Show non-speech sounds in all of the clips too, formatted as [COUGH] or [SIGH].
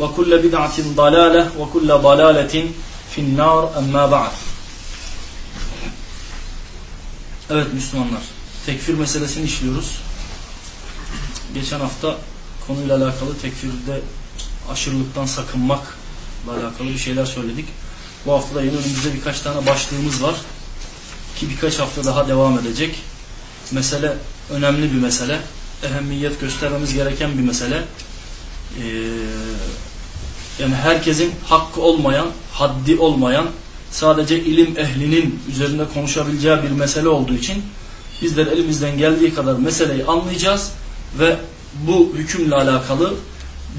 ve kulle bid'atin dalale ve kulle dalaletin finnar emma ba'd. Evet Müslümanlar, tekfir meselesini işliyoruz. Geçen hafta konuyla alakalı tekfirde aşırılıktan sakınmakla alakalı bir şeyler söyledik. Bu hafta da yeni önümüzde birkaç tane başlığımız var ki birkaç hafta daha devam edecek. Mesele önemli bir mesele. Ehemmiyet göstermemiz gereken bir mesele. Ee, yani herkesin hakkı olmayan, haddi olmayan, sadece ilim ehlinin üzerinde konuşabileceği bir mesele olduğu için bizler elimizden geldiği kadar meseleyi anlayacağız ve bu hükümle alakalı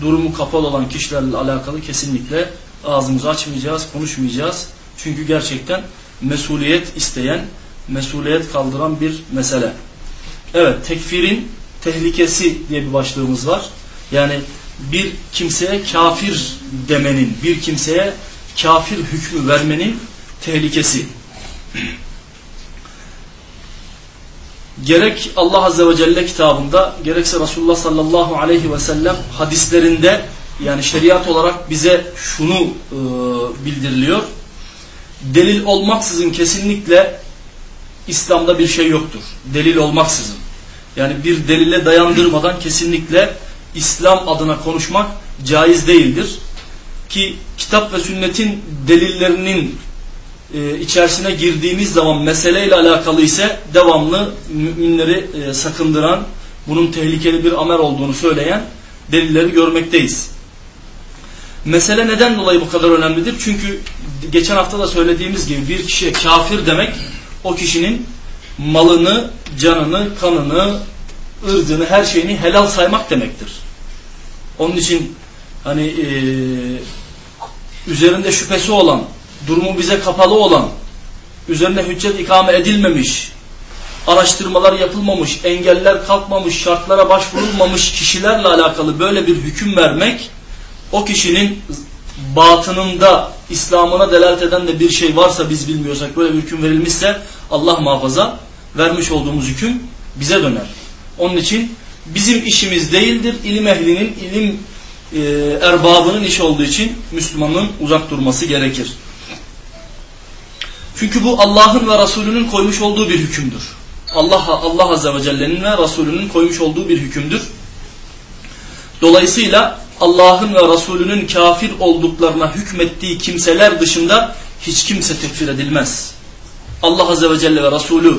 durumu kapalı olan kişilerle alakalı kesinlikle ağzımızı açmayacağız, konuşmayacağız. Çünkü gerçekten mesuliyet isteyen, mesuliyet kaldıran bir mesele. Evet, tekfirin tehlikesi diye bir başlığımız var. Yani bir kimseye kafir demenin, bir kimseye kafir hükmü vermenin tehlikesi. Gerek Allah Azze ve Celle kitabında, gerekse Resulullah sallallahu aleyhi ve sellem hadislerinde, yani şeriat olarak bize şunu e, bildiriliyor. Delil olmaksızın kesinlikle İslam'da bir şey yoktur. Delil olmaksızın. Yani bir delile dayandırmadan kesinlikle İslam adına konuşmak caiz değildir. Ki kitap ve sünnetin delillerinin e, içerisine girdiğimiz zaman meseleyle alakalı ise devamlı müminleri e, sakındıran, bunun tehlikeli bir amel olduğunu söyleyen delilleri görmekteyiz. Mesele neden dolayı bu kadar önemlidir? Çünkü geçen hafta da söylediğimiz gibi bir kişiye kafir demek o kişinin malını, canını, kanını, ırzını, her şeyini helal saymak demektir. Onun için hani e, üzerinde şüphesi olan, durumu bize kapalı olan, üzerine hüccet ikame edilmemiş, araştırmalar yapılmamış, engeller kalkmamış, şartlara başvurulmamış kişilerle alakalı böyle bir hüküm vermek, o kişinin batınında İslam'ına delalet eden de bir şey varsa biz bilmiyorsak böyle bir hüküm verilmişse Allah muhafaza vermiş olduğumuz hüküm bize döner. Onun için bizim işimiz değildir. İlim ehlinin, ilim e, erbabının işi olduğu için Müslümanın uzak durması gerekir. Çünkü bu Allah'ın ve Resulünün koymuş olduğu bir hükümdür. Allah Allah Azze ve Celle'nin ve Resulünün koymuş olduğu bir hükümdür. Dolayısıyla Allah'ın ve Resulünün kafir olduklarına hükmettiği kimseler dışında hiç kimse tekfir edilmez. Allah Azze ve Celle ve Resulü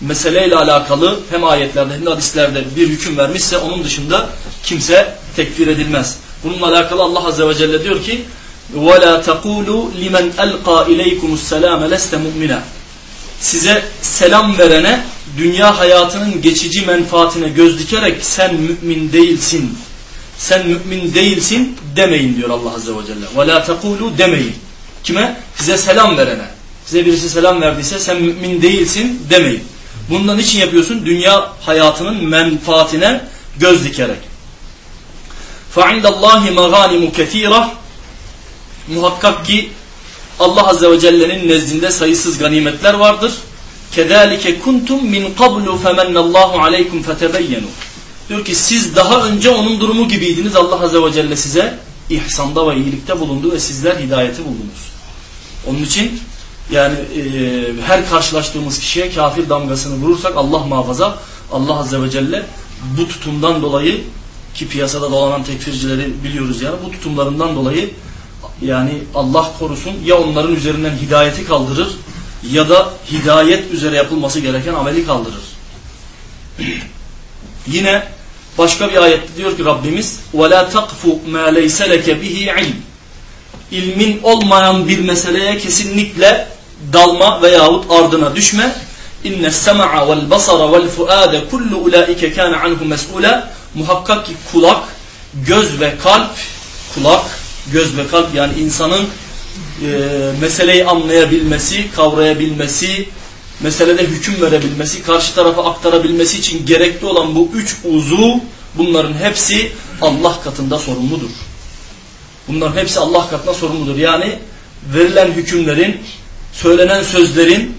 meseleyle alakalı hem ayetlerde hem de hadislerde bir hüküm vermişse onun dışında kimse tekfir edilmez. Bununla alakalı Allah Azze ve Celle diyor ki وَلَا تَقُولُوا لِمَنْ أَلْقَى اِلَيْكُمُ السَّلَامَ لَسْتَ مُؤْمِنًا Size selam verene dünya hayatının geçici menfaatine göz dikerek sen mümin değilsin, sen mümin değilsin demeyin diyor Allah Azze ve Celle. وَلَا تَقُولُوا demeyin. Kime? Size selam verene. Size birisi selam verdiyse sen mümin değilsin demeyin. Bundan için yapıyorsun? Dünya hayatının menfaatine göz dikerek. فَعِنْدَ اللّٰهِ مَغَانِمُ كَثِيرًا Muhakkak ki Allah Azze ve Celle'nin nezdinde sayısız ganimetler vardır. كَذَٰلِكَ كُنْتُمْ مِنْ قَبْلُ فَمَنَّ اللّٰهُ عَلَيْكُمْ فَتَبَيَّنُوا Diyor ki siz daha önce onun durumu gibiydiniz. Allah Azze ve Celle size ihsanda ve iyilikte bulundu ve sizler hidayeti buldunuz. Onun için yani e, her karşılaştığımız kişiye kafir damgasını vurursak Allah muhafaza Allah Azze ve Celle bu tutumdan dolayı ki piyasada dolanan tekfircileri biliyoruz yani bu tutumlarından dolayı yani Allah korusun ya onların üzerinden hidayeti kaldırır ya da hidayet üzere yapılması gereken ameli kaldırır. [CLEARS THROAT] Yine başka bir ayette diyor ki Rabbimiz وَلَا تَقْفُ مَا لَيْسَ لَكَ بِهِ عِلْمٍ İlmin olmayan bir meseleye kesinlikle dalma veyahut ardına düşme. İnne sema'a vel basara vel fuade kullu ulaike kana anhu mes'ula. Muhakkak ki kulak, göz ve kalp, kulak, göz ve kalp yani insanın e, meseleyi anlayabilmesi, kavrayabilmesi, meselede hüküm verebilmesi, karşı tarafa aktarabilmesi için gerekli olan bu üç uzu bunların hepsi Allah katında sorumludur. Bunların hepsi Allah katında sorumludur. Yani verilen hükümlerin, söylenen sözlerin,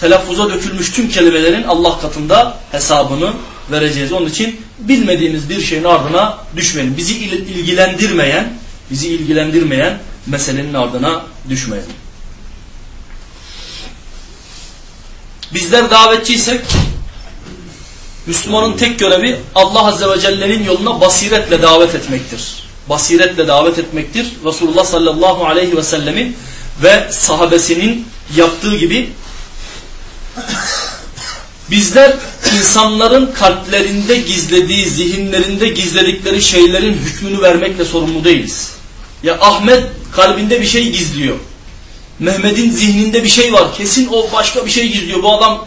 telaffuza dökülmüş tüm kelimelerin Allah katında hesabını vereceğiz. Onun için bilmediğimiz bir şeyin ardına düşmeyin. Bizi ilgilendirmeyen, bizi ilgilendirmeyen meselenin ardına düşmeyin. Bizler davetçiysek Müslümanın tek görevi Allah Azze ve Celle'nin yoluna basiretle davet etmektir. Basiretle davet etmektir. Resulullah sallallahu aleyhi ve sellemin ve sahabesinin yaptığı gibi bizler insanların kalplerinde gizlediği, zihinlerinde gizledikleri şeylerin hükmünü vermekle sorumlu değiliz. Ya Ahmet kalbinde bir şey gizliyor. Mehmet'in zihninde bir şey var. Kesin o başka bir şey gizliyor. Bu adam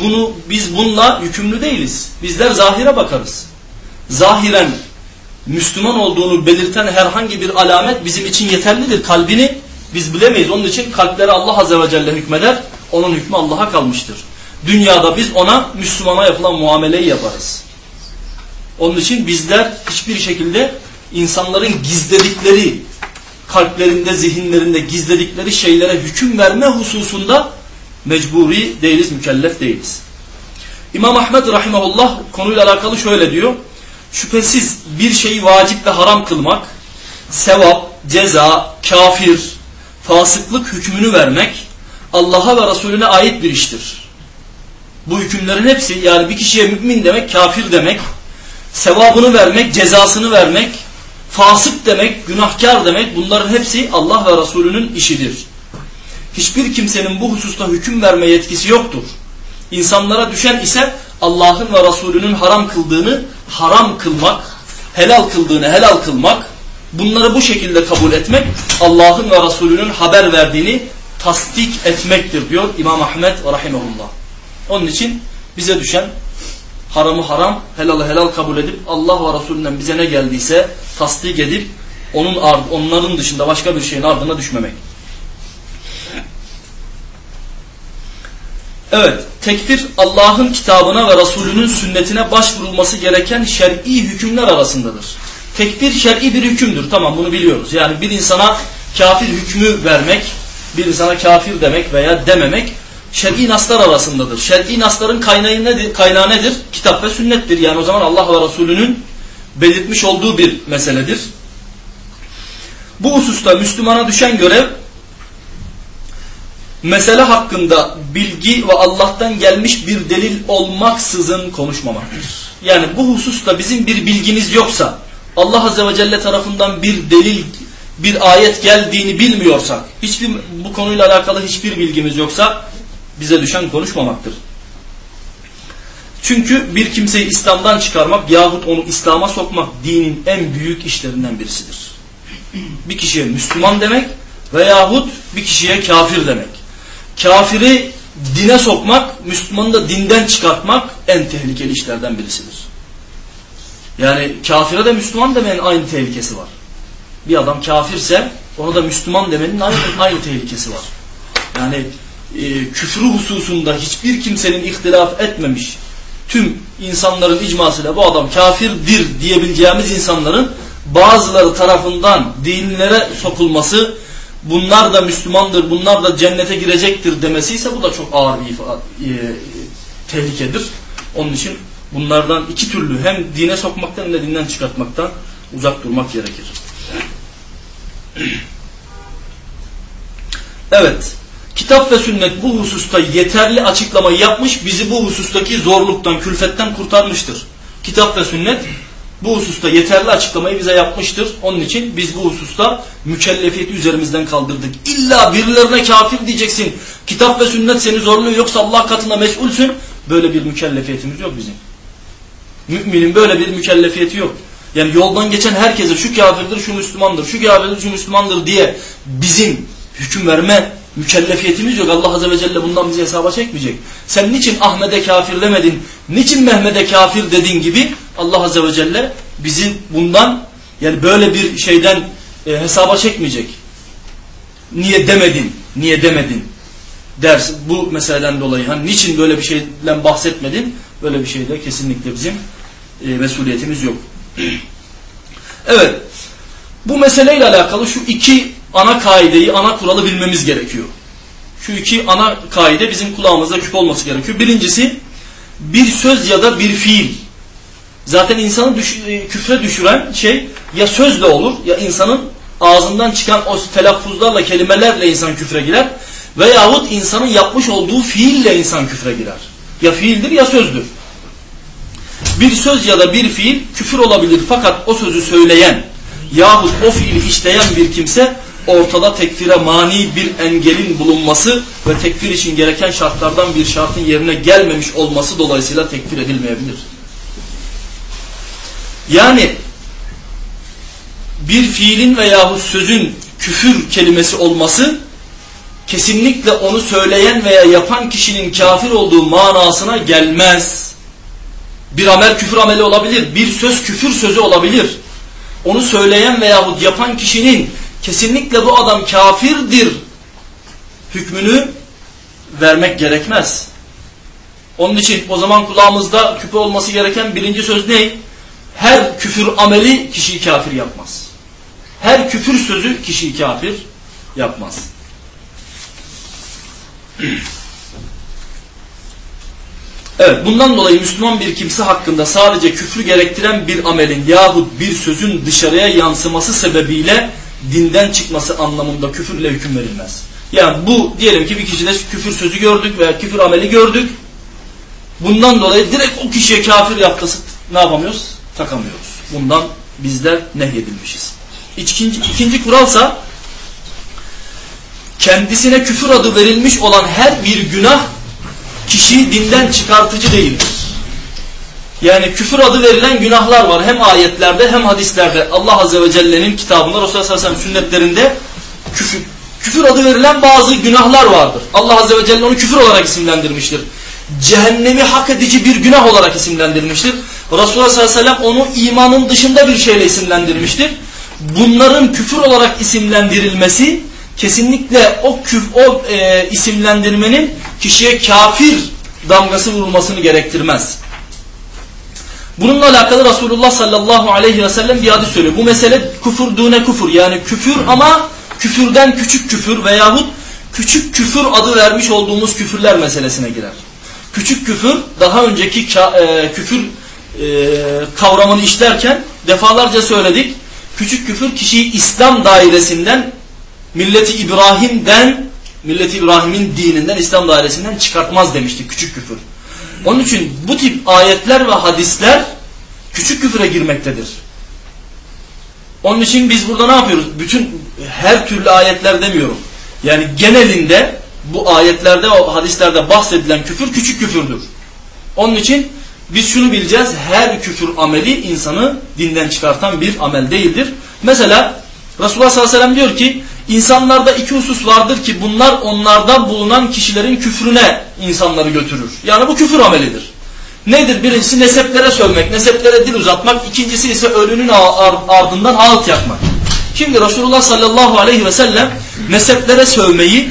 bunu biz bununla yükümlü değiliz. Bizler zahire bakarız. Zahiren Müslüman olduğunu belirten herhangi bir alamet bizim için yeterlidir. Kalbini biz bilemeyiz. Onun için kalpleri Allah Azze ve Celle hükmeder. Onun hükmü Allah'a kalmıştır. Dünyada biz ona Müslümana yapılan muameleyi yaparız. Onun için bizler hiçbir şekilde insanların gizledikleri, kalplerinde, zihinlerinde gizledikleri şeylere hüküm verme hususunda mecburi değiliz, mükellef değiliz. İmam Ahmed rahimahullah konuyla alakalı şöyle diyor. Şüphesiz bir şeyi vacip ve haram kılmak, sevap, ceza, kafir, fasıklık hükmünü vermek Allah'a ve Resulüne ait bir iştir. Bu hükümlerin hepsi yani bir kişiye mümin demek, kafir demek, sevabını vermek, cezasını vermek, fasık demek, günahkar demek bunların hepsi Allah ve Resulünün işidir. Hiçbir kimsenin bu hususta hüküm verme yetkisi yoktur. İnsanlara düşen ise Allah'ın ve Resulünün haram kıldığını haram kılmak, helal kıldığını helal kılmak, bunları bu şekilde kabul etmek, Allah'ın ve Resulünün haber verdiğini tasdik etmektir diyor İmam Ahmet ve Rahimahullah. Onun için bize düşen haramı haram, helalı helal kabul edip Allah ve Resulünden bize ne geldiyse tasdik edip onun ard, onların dışında başka bir şeyin ardına düşmemek. Evet, tekfir Allah'ın kitabına ve Resulünün sünnetine başvurulması gereken şer'i hükümler arasındadır. Tekfir şer'i bir hükümdür. Tamam bunu biliyoruz. Yani bir insana kafir hükmü vermek, bir insana kafir demek veya dememek şer'i naslar arasındadır. Şer'i nasların kaynağı nedir? kaynağı nedir? Kitap ve sünnettir. Yani o zaman Allah ve Resulünün belirtmiş olduğu bir meseledir. Bu hususta Müslümana düşen görev mesele hakkında bilgi ve Allah'tan gelmiş bir delil olmaksızın konuşmamaktır. Yani bu hususta bizim bir bilgimiz yoksa Allah Azze ve Celle tarafından bir delil, bir ayet geldiğini bilmiyorsak, hiçbir bu konuyla alakalı hiçbir bilgimiz yoksa bize düşen konuşmamaktır. Çünkü bir kimseyi İslam'dan çıkarmak yahut onu İslam'a sokmak dinin en büyük işlerinden birisidir. Bir kişiye Müslüman demek veyahut bir kişiye kafir demek. Kafiri dine sokmak, Müslümanı da dinden çıkartmak en tehlikeli işlerden birisidir. Yani kafire de Müslüman demenin aynı tehlikesi var. Bir adam kafirse ona da Müslüman demenin aynı, aynı tehlikesi var. Yani e, küfrü hususunda hiçbir kimsenin ihtilaf etmemiş tüm insanların icmasıyla bu adam kafirdir diyebileceğimiz insanların bazıları tarafından dinlere sokulması bunlar da Müslümandır, bunlar da cennete girecektir demesi ise bu da çok ağır bir e, tehlikedir. Onun için Bunlardan iki türlü hem dine sokmaktan hem de dinden çıkartmaktan uzak durmak gerekir. [CLEARS THROAT] Evet. Kitap ve sünnet bu hususta yeterli açıklamayı yapmış, bizi bu husustaki zorluktan, külfetten kurtarmıştır. Kitap ve sünnet bu hususta yeterli açıklamayı bize yapmıştır. Onun için biz bu hususta mükellefiyeti üzerimizden kaldırdık. İlla birilerine kafir diyeceksin. Kitap ve sünnet seni zorluyor yoksa Allah katında mesulsün. Böyle bir mükellefiyetimiz yok bizim. Müminin böyle bir mükellefiyeti yok. Yani yoldan geçen herkese şu kafirdir, şu Müslümandır, şu kafirdir, şu Müslümandır diye bizim hüküm verme mükellefiyetimiz yok. Allah Azze ve Celle bundan bizi hesaba çekmeyecek. Sen niçin Ahmet'e kafir demedin, niçin Mehmet'e kafir dedin gibi Allah Azze ve Celle bizi bundan yani böyle bir şeyden e, hesaba çekmeyecek. Niye demedin, niye demedin ders bu meseleden dolayı. Hani niçin böyle bir şeyden bahsetmedin? Böyle bir şeyde kesinlikle bizim e, mesuliyetimiz yok. evet. Bu meseleyle alakalı şu iki ana kaideyi, ana kuralı bilmemiz gerekiyor. Şu iki ana kaide bizim kulağımızda küp olması gerekiyor. Birincisi bir söz ya da bir fiil. Zaten insanı düş e, küfre düşüren şey ya sözle olur ya insanın ağzından çıkan o telaffuzlarla, kelimelerle insan küfre girer. Veyahut insanın yapmış olduğu fiille insan küfre girer. Ya fiildir ya sözdür. Bir söz ya da bir fiil küfür olabilir fakat o sözü söyleyen yahut o fiili işleyen bir kimse ortada tekfire mani bir engelin bulunması ve tekfir için gereken şartlardan bir şartın yerine gelmemiş olması dolayısıyla tekfir edilmeyebilir. Yani bir fiilin veyahut sözün küfür kelimesi olması kesinlikle onu söyleyen veya yapan kişinin kafir olduğu manasına gelmez. Bir amel küfür ameli olabilir. Bir söz küfür sözü olabilir. Onu söyleyen veyahut yapan kişinin kesinlikle bu adam kafirdir hükmünü vermek gerekmez. Onun için o zaman kulağımızda küpe olması gereken birinci söz ne? Her küfür ameli kişiyi kafir yapmaz. Her küfür sözü kişiyi kafir yapmaz. [CLEARS THROAT] Evet bundan dolayı Müslüman bir kimse hakkında sadece küfrü gerektiren bir amelin yahut bir sözün dışarıya yansıması sebebiyle dinden çıkması anlamında küfürle hüküm verilmez. Yani bu diyelim ki bir kişide küfür sözü gördük veya küfür ameli gördük. Bundan dolayı direkt o kişiye kafir yaptısı ne yapamıyoruz? Takamıyoruz. Bundan bizler nehyedilmişiz. İkinci, ikinci kuralsa kendisine küfür adı verilmiş olan her bir günah kişiyi dinden çıkartıcı değildir. Yani küfür adı verilen günahlar var. Hem ayetlerde hem hadislerde. Allah Azze ve Celle'nin kitabında Resulullah sallallahu aleyhi sünnetlerinde küfür, küfür adı verilen bazı günahlar vardır. Allah Azze ve Celle onu küfür olarak isimlendirmiştir. Cehennemi hak edici bir günah olarak isimlendirmiştir. Resulullah sallallahu aleyhi ve sellem onu imanın dışında bir şeyle isimlendirmiştir. Bunların küfür olarak isimlendirilmesi kesinlikle o küf o e, isimlendirmenin kişiye kafir damgası vurulmasını gerektirmez. Bununla alakalı Resulullah sallallahu aleyhi ve sellem bir hadis söylüyor. Bu mesele küfür dune küfür yani küfür ama küfürden küçük küfür veyahut küçük küfür adı vermiş olduğumuz küfürler meselesine girer. Küçük küfür daha önceki e, küfür e, kavramını işlerken defalarca söyledik. Küçük küfür kişiyi İslam dairesinden milleti İbrahim'den milleti İbrahim'in dininden İslam dairesinden çıkartmaz demiştik küçük küfür. Onun için bu tip ayetler ve hadisler küçük küfüre girmektedir. Onun için biz burada ne yapıyoruz? Bütün her türlü ayetler demiyorum. Yani genelinde bu ayetlerde hadislerde bahsedilen küfür küçük küfürdür. Onun için biz şunu bileceğiz. Her küfür ameli insanı dinden çıkartan bir amel değildir. Mesela Resulullah sallallahu aleyhi ve sellem diyor ki insanlarda iki husus vardır ki bunlar onlarda bulunan kişilerin küfrüne insanları götürür. Yani bu küfür amelidir. Nedir? Birincisi neseplere sövmek, neseplere dil uzatmak. İkincisi ise ölünün ardından ağıt yakmak. Şimdi Resulullah sallallahu aleyhi ve sellem neseplere sövmeyi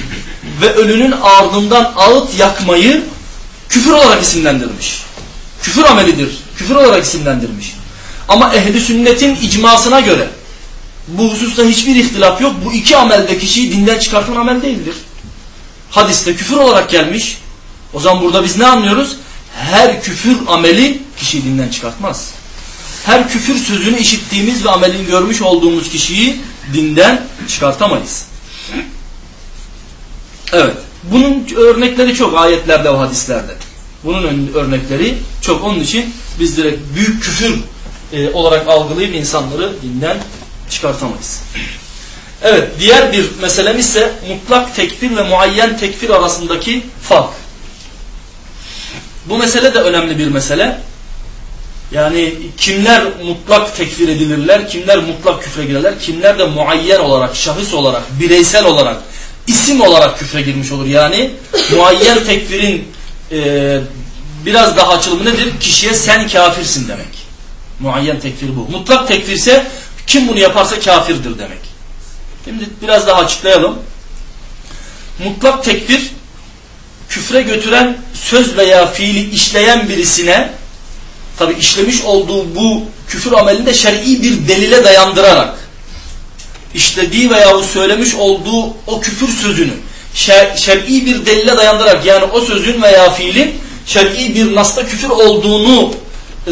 ve ölünün ardından ağıt yakmayı küfür olarak isimlendirmiş. Küfür amelidir. Küfür olarak isimlendirmiş. Ama ehli sünnetin icmasına göre bu hususta hiçbir ihtilaf yok. Bu iki amelde kişiyi dinden çıkartan amel değildir. Hadiste küfür olarak gelmiş. O zaman burada biz ne anlıyoruz? Her küfür ameli kişiyi dinden çıkartmaz. Her küfür sözünü işittiğimiz ve amelini görmüş olduğumuz kişiyi dinden çıkartamayız. Evet. Bunun örnekleri çok ayetlerde ve hadislerde. Bunun örnekleri çok. Onun için biz direkt büyük küfür e, olarak algılayıp insanları dinden çıkartamayız. Evet, diğer bir meselemiz ise mutlak tekfir ve muayyen tekfir arasındaki fark. Bu mesele de önemli bir mesele. Yani kimler mutlak tekfir edilirler, kimler mutlak küfre girerler, kimler de muayyen olarak, şahıs olarak, bireysel olarak, isim olarak küfre girmiş olur. Yani muayyen tekfirin e, biraz daha açılımı nedir? Kişiye sen kafirsin demek. Muayyen tekfir bu. Mutlak tekfirse kim bunu yaparsa kafirdir demek. Şimdi biraz daha açıklayalım. Mutlak tekfir küfre götüren söz veya fiili işleyen birisine tabi işlemiş olduğu bu küfür amelinde şer'i bir delile dayandırarak işlediği veya söylemiş olduğu o küfür sözünü şer, şer'i bir delile dayandırarak yani o sözün veya fiilin şer'i bir nasta küfür olduğunu e,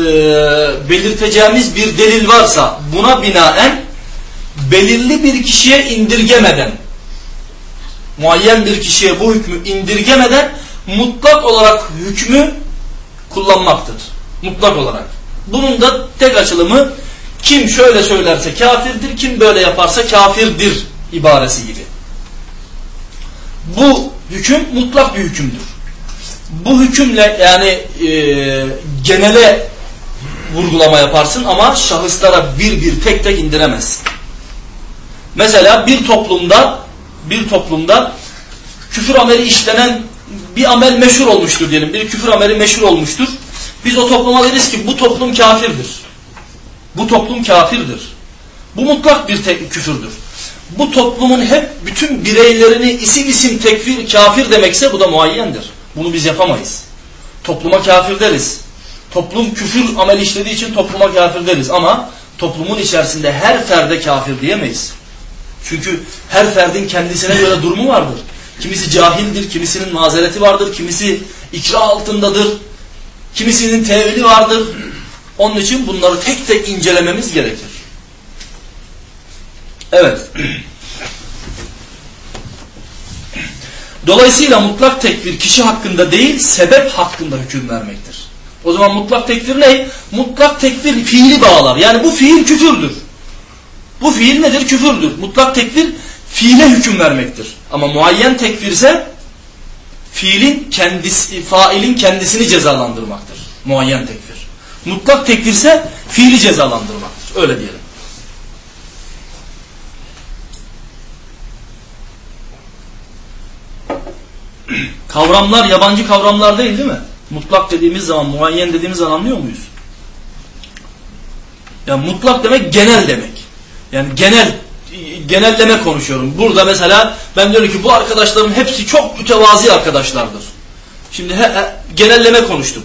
belirteceğimiz bir delil varsa buna binaen belirli bir kişiye indirgemeden muayyen bir kişiye bu hükmü indirgemeden mutlak olarak hükmü kullanmaktır. Mutlak olarak. Bunun da tek açılımı kim şöyle söylerse kafirdir, kim böyle yaparsa kafirdir ibaresi gibi. Bu hüküm mutlak bir hükümdür. Bu hükümle yani e, genele vurgulama yaparsın ama şahıslara bir bir tek tek indiremezsin. Mesela bir toplumda bir toplumda küfür ameli işlenen bir amel meşhur olmuştur diyelim. Bir küfür ameli meşhur olmuştur. Biz o topluma deriz ki bu toplum kafirdir. Bu toplum kafirdir. Bu mutlak bir küfürdür. Bu toplumun hep bütün bireylerini isim isim tekfir, kafir demekse bu da muayyendir. Bunu biz yapamayız. Topluma kafir deriz. Toplum küfür amel işlediği için topluma kafir deriz. Ama toplumun içerisinde her ferde kafir diyemeyiz. Çünkü her ferdin kendisine göre durumu vardır. Kimisi cahildir, kimisinin mazereti vardır, kimisi ikra altındadır, kimisinin tevili vardır. Onun için bunları tek tek incelememiz gerekir. Evet. Dolayısıyla mutlak tekfir kişi hakkında değil, sebep hakkında hüküm vermektir. O zaman mutlak tekfir ne? Mutlak tekfir fiili bağlar. Yani bu fiil küfürdür. Bu fiil nedir? Küfürdür. Mutlak tekfir fiile hüküm vermektir. Ama muayyen tekfir ise fiilin kendisi, failin kendisini cezalandırmaktır. Muayyen tekfir. Mutlak tekfir ise fiili cezalandırmaktır. Öyle diyelim. Kavramlar yabancı kavramlar değil değil mi? Mutlak dediğimiz zaman, muayyen dediğimiz zaman anlıyor muyuz? Yani mutlak demek genel demek. Yani genel genelleme konuşuyorum. Burada mesela ben diyorum ki bu arkadaşlarım hepsi çok mütevazi arkadaşlardır. Şimdi he, he, genelleme konuştum.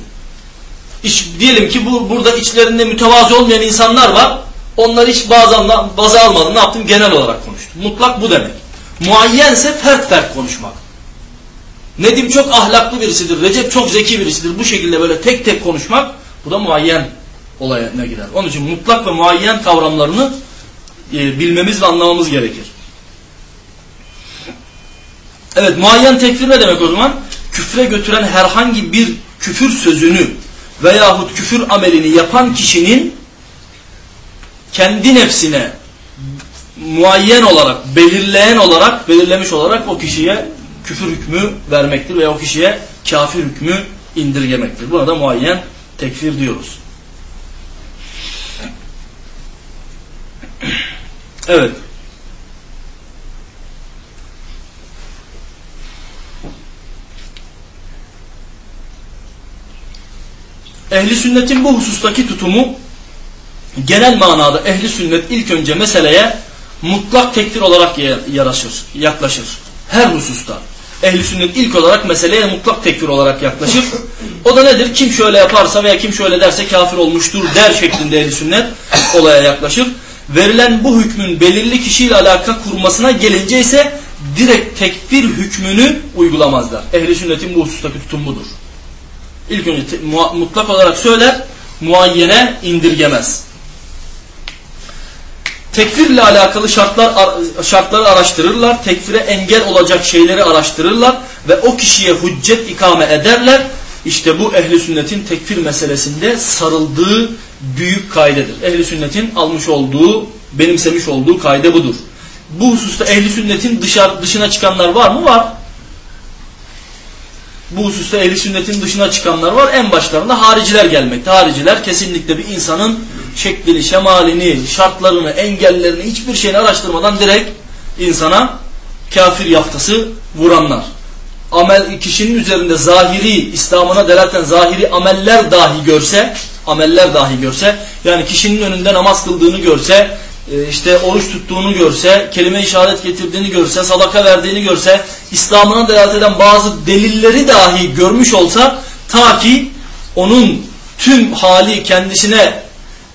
İş, diyelim ki bu burada içlerinde mütevazi olmayan insanlar var. Onlar hiç bazen baza almadım. Ne yaptım? Genel olarak konuştum. Mutlak bu demek. Muayyense fert fert konuşmak. Nedim çok ahlaklı birisidir. Recep çok zeki birisidir. Bu şekilde böyle tek tek konuşmak bu da muayyen olayına girer. Onun için mutlak ve muayyen kavramlarını e, bilmemiz ve anlamamız gerekir. Evet muayyen tekfir ne demek o zaman? Küfre götüren herhangi bir küfür sözünü veyahut küfür amelini yapan kişinin kendi nefsine muayyen olarak, belirleyen olarak, belirlemiş olarak o kişiye küfür hükmü vermektir veya o kişiye kafir hükmü indirgemektir. Buna da muayyen tekfir diyoruz. Evet. Ehli sünnetin bu husustaki tutumu genel manada ehli sünnet ilk önce meseleye mutlak tekfir olarak yaraşır, yaklaşır. Her hususta. Ehli sünnet ilk olarak meseleye mutlak tekfir olarak yaklaşır. O da nedir? Kim şöyle yaparsa veya kim şöyle derse kafir olmuştur der şeklinde ehli sünnet olaya yaklaşır verilen bu hükmün belirli kişiyle alaka kurmasına gelince ise direkt tekfir hükmünü uygulamazlar. Ehli sünnetin bu husustaki tutum budur. İlk önce mutlak olarak söyler, muayyene indirgemez. Tekfirle alakalı şartlar şartları araştırırlar, tekfire engel olacak şeyleri araştırırlar ve o kişiye hüccet ikame ederler. İşte bu ehli sünnetin tekfir meselesinde sarıldığı büyük kaydedir. Ehli sünnetin almış olduğu, benimsemiş olduğu kayde budur. Bu hususta ehli sünnetin dışarı, dışına çıkanlar var mı? Var. Bu hususta ehli sünnetin dışına çıkanlar var. En başlarında hariciler gelmekte. Hariciler kesinlikle bir insanın şeklini, şemalini, şartlarını, engellerini hiçbir şeyini araştırmadan direkt insana kafir yaftası vuranlar. Amel kişinin üzerinde zahiri, İslam'ına delaten zahiri ameller dahi görse, ameller dahi görse, yani kişinin önünde namaz kıldığını görse, e, işte oruç tuttuğunu görse, kelime-i şehadet getirdiğini görse, sadaka verdiğini görse, İslam'ına delalet eden bazı delilleri dahi görmüş olsa, ta ki onun tüm hali kendisine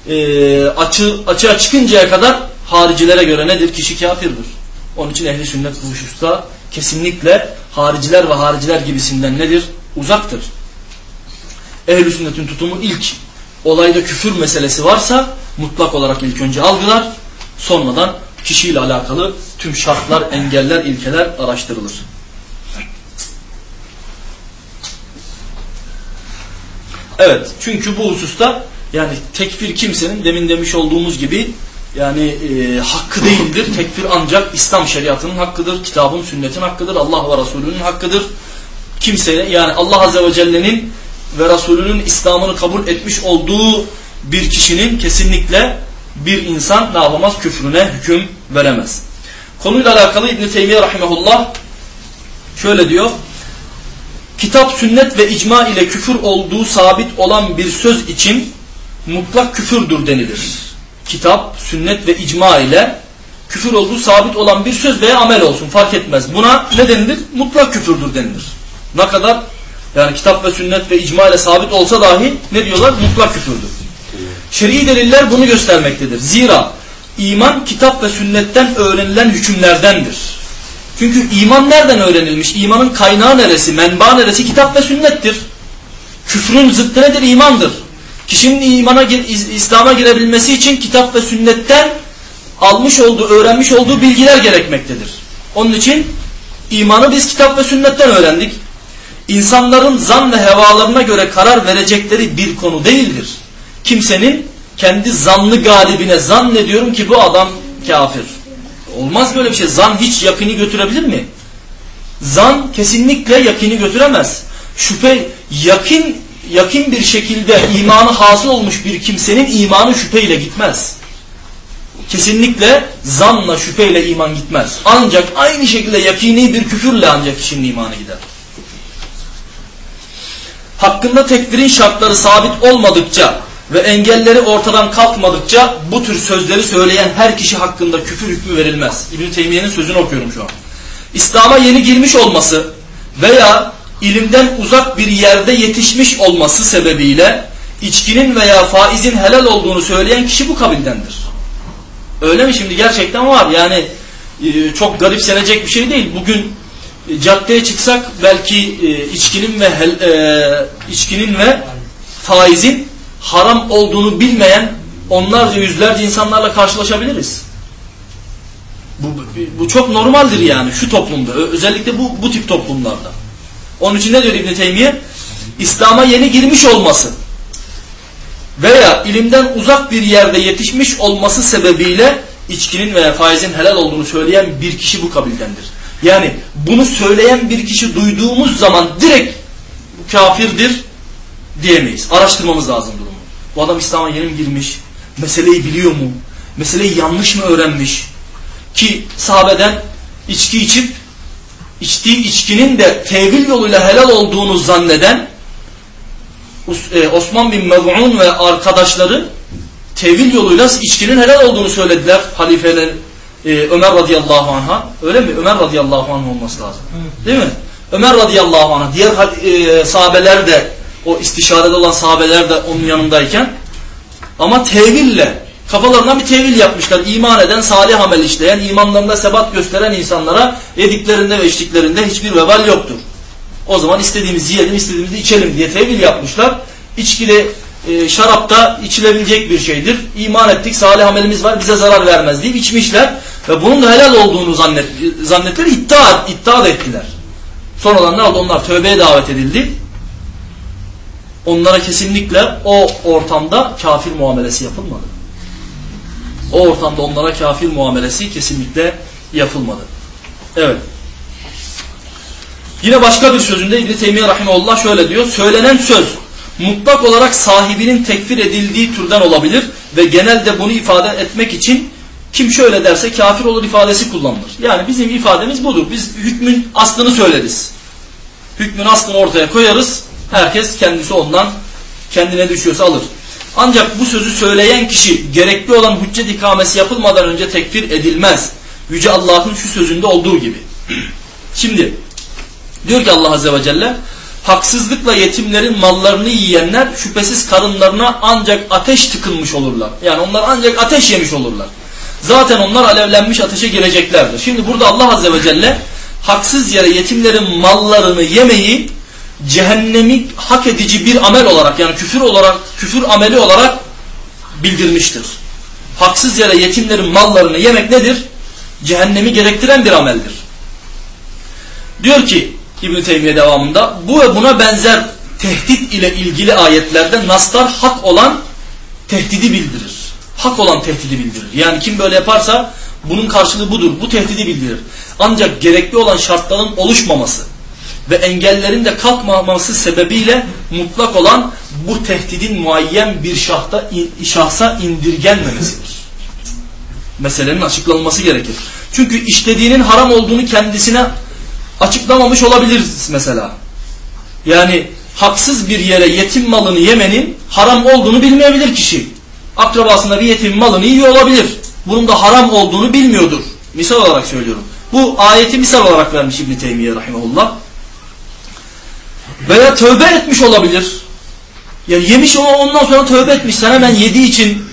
e, açı, açığa çıkıncaya kadar haricilere göre nedir? Kişi kafirdir. Onun için ehli sünnet bu hususta kesinlikle hariciler ve hariciler gibisinden nedir? Uzaktır. Ehli sünnetin tutumu ilk olayda küfür meselesi varsa mutlak olarak ilk önce algılar. Sonradan kişiyle alakalı tüm şartlar, engeller, ilkeler araştırılır. Evet, çünkü bu hususta yani tekfir kimsenin demin demiş olduğumuz gibi yani e, hakkı değildir. Tekfir ancak İslam şeriatının hakkıdır, kitabın, sünnetin hakkıdır, Allah ve Resulünün hakkıdır. Kimse yani Allah Azze ve Celle'nin ve Resulünün İslam'ını kabul etmiş olduğu bir kişinin kesinlikle bir insan ne yapamaz? Küfrüne hüküm veremez. Konuyla alakalı İbn-i Teymiye Rahimahullah şöyle diyor. Kitap, sünnet ve icma ile küfür olduğu sabit olan bir söz için mutlak küfürdür denilir. Kitap, sünnet ve icma ile küfür olduğu sabit olan bir söz veya amel olsun fark etmez. Buna ne denilir? Mutlak küfürdür denilir. Ne kadar yani kitap ve sünnet ve icma ile sabit olsa dahi ne diyorlar? Mutlak küfürdür. Şer'i deliller bunu göstermektedir. Zira iman kitap ve sünnetten öğrenilen hükümlerdendir. Çünkü iman nereden öğrenilmiş? İmanın kaynağı neresi? Menba neresi? Kitap ve sünnettir. Küfrün zıttı nedir? İmandır. Kişinin imana, İslam'a girebilmesi için kitap ve sünnetten almış olduğu, öğrenmiş olduğu bilgiler gerekmektedir. Onun için imanı biz kitap ve sünnetten öğrendik. İnsanların zan ve hevalarına göre karar verecekleri bir konu değildir. Kimsenin kendi zanlı galibine zannediyorum ki bu adam kafir. Olmaz böyle bir şey. Zan hiç yakını götürebilir mi? Zan kesinlikle yakını götüremez. Şüphe, yakin yakin bir şekilde imanı hasıl olmuş bir kimsenin imanı şüpheyle gitmez. Kesinlikle zanla şüpheyle iman gitmez. Ancak aynı şekilde yakini bir küfürle ancak kişinin imanı gider. Hakkında tekfirin şartları sabit olmadıkça ve engelleri ortadan kalkmadıkça bu tür sözleri söyleyen her kişi hakkında küfür hükmü verilmez. İbn-i Teymiye'nin sözünü okuyorum şu an. İslam'a yeni girmiş olması veya ilimden uzak bir yerde yetişmiş olması sebebiyle içkinin veya faizin helal olduğunu söyleyen kişi bu kabildendir. Öyle mi şimdi? Gerçekten var. Yani e, çok garipsenecek bir şey değil. Bugün e, caddeye çıksak belki e, içkinin ve içkinin ve faizin haram olduğunu bilmeyen onlarca yüzlerce insanlarla karşılaşabiliriz. Bu, bu çok normaldir yani şu toplumda. Özellikle bu, bu tip toplumlarda. Onun için ne diyor İbn-i Teymiye? İslam'a yeni girmiş olması veya ilimden uzak bir yerde yetişmiş olması sebebiyle içkinin veya faizin helal olduğunu söyleyen bir kişi bu kabildendir. Yani bunu söyleyen bir kişi duyduğumuz zaman direkt kafirdir diyemeyiz. Araştırmamız lazım durumu. Bu adam İslam'a yeni mi girmiş? Meseleyi biliyor mu? Meseleyi yanlış mı öğrenmiş? Ki sahabeden içki içip içtiği içkinin de tevil yoluyla helal olduğunu zanneden e, Osman bin Mev'un ve arkadaşları tevil yoluyla içkinin helal olduğunu söylediler halifeler e, Ömer radıyallahu anh'a. Öyle mi? Ömer radıyallahu anh olması lazım. Değil mi? Ömer radıyallahu anh'a. Diğer e, sahabeler de o istişarede olan sahabeler de onun yanındayken ama teville Kafalarına bir tevil yapmışlar. İman eden, salih amel işleyen, imanlarında sebat gösteren insanlara yediklerinde ve içtiklerinde hiçbir vebal yoktur. O zaman istediğimizi yiyelim, istediğimizi içelim diye tevil yapmışlar. İçkide e, şarap da içilebilecek bir şeydir. İman ettik, salih amelimiz var, bize zarar vermez deyip içmişler. Ve bunun da helal olduğunu zannet, zannettiler, iddia, iddia da ettiler. Sonradan ne oldu? Onlar tövbeye davet edildi. Onlara kesinlikle o ortamda kafir muamelesi yapılmadı. O ortamda onlara kafir muamelesi kesinlikle yapılmadı. Evet. Yine başka bir sözünde İbn-i Teymiye Rahimullah şöyle diyor. Söylenen söz mutlak olarak sahibinin tekfir edildiği türden olabilir ve genelde bunu ifade etmek için kim şöyle derse kafir olur ifadesi kullanılır. Yani bizim ifademiz budur. Biz hükmün aslını söyleriz. Hükmün aslını ortaya koyarız. Herkes kendisi ondan kendine düşüyorsa alır. Ancak bu sözü söyleyen kişi gerekli olan hüccet ikamesi yapılmadan önce tekfir edilmez. Yüce Allah'ın şu sözünde olduğu gibi. [CLEARS THROAT] Şimdi diyor ki Allah Azze ve Celle haksızlıkla yetimlerin mallarını yiyenler şüphesiz karınlarına ancak ateş tıkılmış olurlar. Yani onlar ancak ateş yemiş olurlar. Zaten onlar alevlenmiş ateşe gireceklerdir. Şimdi burada Allah Azze ve Celle haksız yere yetimlerin mallarını yemeyi cehennemi hak edici bir amel olarak yani küfür olarak küfür ameli olarak bildirmiştir. Haksız yere yetimlerin mallarını yemek nedir? Cehennemi gerektiren bir ameldir. Diyor ki İbn Teymiye devamında bu ve buna benzer tehdit ile ilgili ayetlerde naslar hak olan tehdidi bildirir. Hak olan tehdidi bildirir. Yani kim böyle yaparsa bunun karşılığı budur. Bu tehdidi bildirir. Ancak gerekli olan şartların oluşmaması ve engellerin de kalkmaması sebebiyle mutlak olan bu tehdidin muayyen bir şahta, şahsa indirgenmemesidir. Meselenin açıklanması gerekir. Çünkü işlediğinin haram olduğunu kendisine açıklamamış olabiliriz mesela. Yani haksız bir yere yetim malını yemenin haram olduğunu bilmeyebilir kişi. Akrabasında bir yetim malını yiyor olabilir. Bunun da haram olduğunu bilmiyordur. Misal olarak söylüyorum. Bu ayeti misal olarak vermiş İbn-i Teymiye Rahimahullah. Veya tövbe etmiş olabilir. Yani yemiş ama ondan sonra tövbe etmiş. Sen hemen yediği için